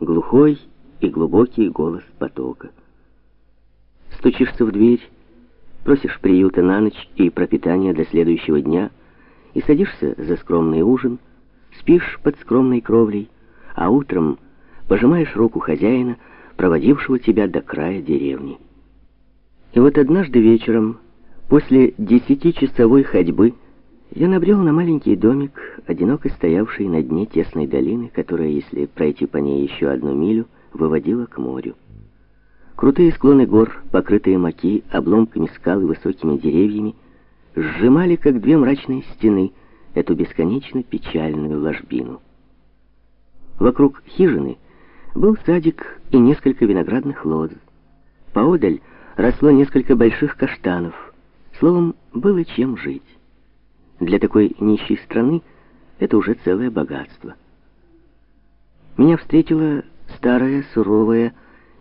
глухой и глубокий голос потока. Стучишься в дверь, просишь приюта на ночь и пропитания до следующего дня, и садишься за скромный ужин, спишь под скромной кровлей, а утром пожимаешь руку хозяина, проводившего тебя до края деревни. И вот однажды вечером, после десятичасовой ходьбы, я набрел на маленький домик, одиноко стоявший на дне тесной долины, которая, если пройти по ней еще одну милю, выводила к морю. Крутые склоны гор, покрытые маки, обломками скал и высокими деревьями, сжимали, как две мрачные стены, эту бесконечно печальную ложбину. Вокруг хижины был садик и несколько виноградных лоз. Поодаль росло несколько больших каштанов. Словом, было чем жить. Для такой нищей страны это уже целое богатство. Меня встретила старая, суровая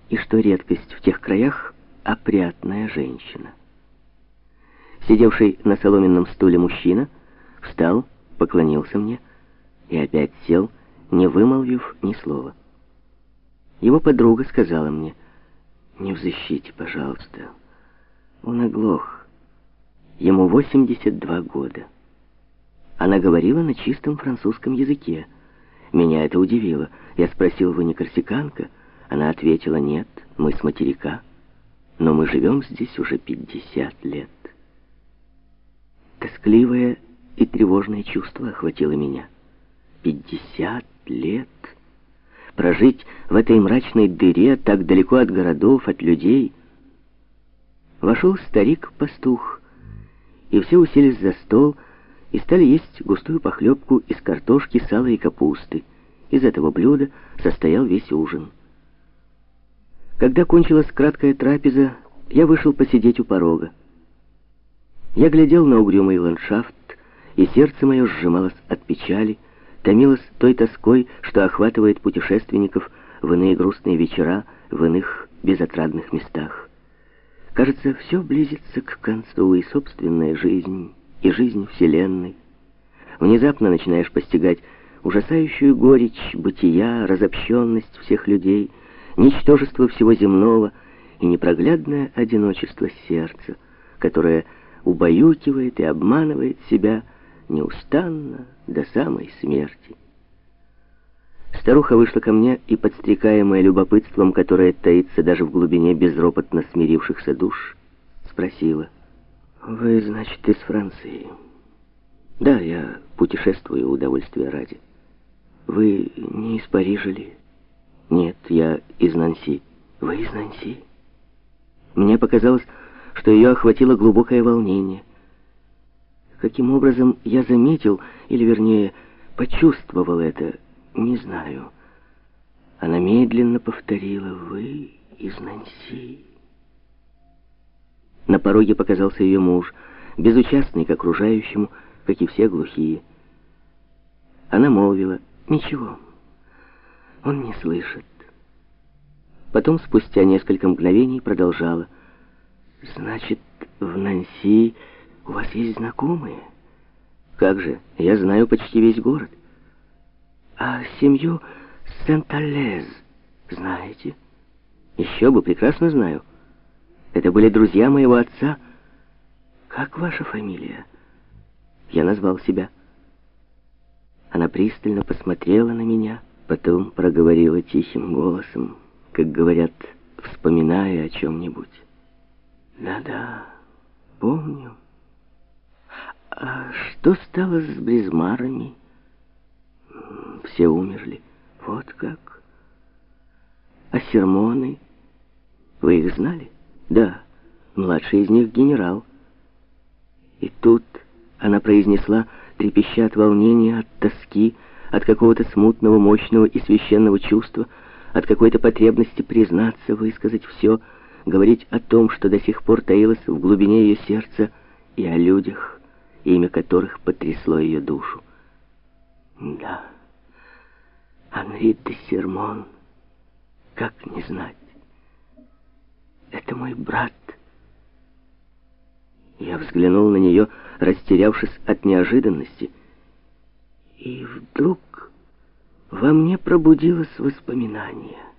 и, что редкость в тех краях, опрятная женщина. Сидевший на соломенном стуле мужчина встал, поклонился мне и опять сел, не вымолвив ни слова. Его подруга сказала мне, «Не взыщите, пожалуйста, он оглох, ему 82 года». Она говорила на чистом французском языке. Меня это удивило. Я спросил, вы не корсиканка? Она ответила, нет, мы с материка. Но мы живем здесь уже 50 лет. Тоскливое и тревожное чувство охватило меня. 50 лет. Прожить в этой мрачной дыре, так далеко от городов, от людей. Вошел старик-пастух, и все уселись за стол, и стали есть густую похлебку из картошки, сала и капусты. Из этого блюда состоял весь ужин. Когда кончилась краткая трапеза, я вышел посидеть у порога. Я глядел на угрюмый ландшафт, и сердце мое сжималось от печали, томилось той тоской, что охватывает путешественников в иные грустные вечера, в иных безотрадных местах. Кажется, все близится к концу, и собственная жизнь и жизнь Вселенной. Внезапно начинаешь постигать ужасающую горечь бытия, разобщенность всех людей, ничтожество всего земного и непроглядное одиночество сердца, которое убаюкивает и обманывает себя неустанно до самой смерти. Старуха вышла ко мне и, подстрекаемая любопытством, которое таится даже в глубине безропотно смирившихся душ, спросила, «Вы, значит, из Франции?» «Да, я путешествую удовольствия ради». «Вы не из Парижа ли?» «Нет, я из Нанси». «Вы из Нанси?» Мне показалось, что ее охватило глубокое волнение. Каким образом я заметил, или вернее, почувствовал это, не знаю. Она медленно повторила «Вы из Нанси». На пороге показался ее муж, безучастный к окружающему, как и все глухие. Она молвила, «Ничего, он не слышит». Потом, спустя несколько мгновений, продолжала, «Значит, в Нанси у вас есть знакомые?» «Как же, я знаю почти весь город». «А семью Сент-Алез знаете?» «Еще бы, прекрасно знаю». Это были друзья моего отца. Как ваша фамилия? Я назвал себя. Она пристально посмотрела на меня, потом проговорила тихим голосом, как говорят, вспоминая о чем-нибудь. Да-да, помню. А что стало с Бризмарами? Все умерли. Вот как. А сермоны? Вы их знали? Да, младший из них генерал. И тут она произнесла, трепеща от волнения, от тоски, от какого-то смутного, мощного и священного чувства, от какой-то потребности признаться, высказать все, говорить о том, что до сих пор таилось в глубине ее сердца, и о людях, имя которых потрясло ее душу. Да, Анри де Сермон, как не знать. Это мой брат. Я взглянул на нее, растерявшись от неожиданности. И вдруг Во мне пробудилось воспоминание —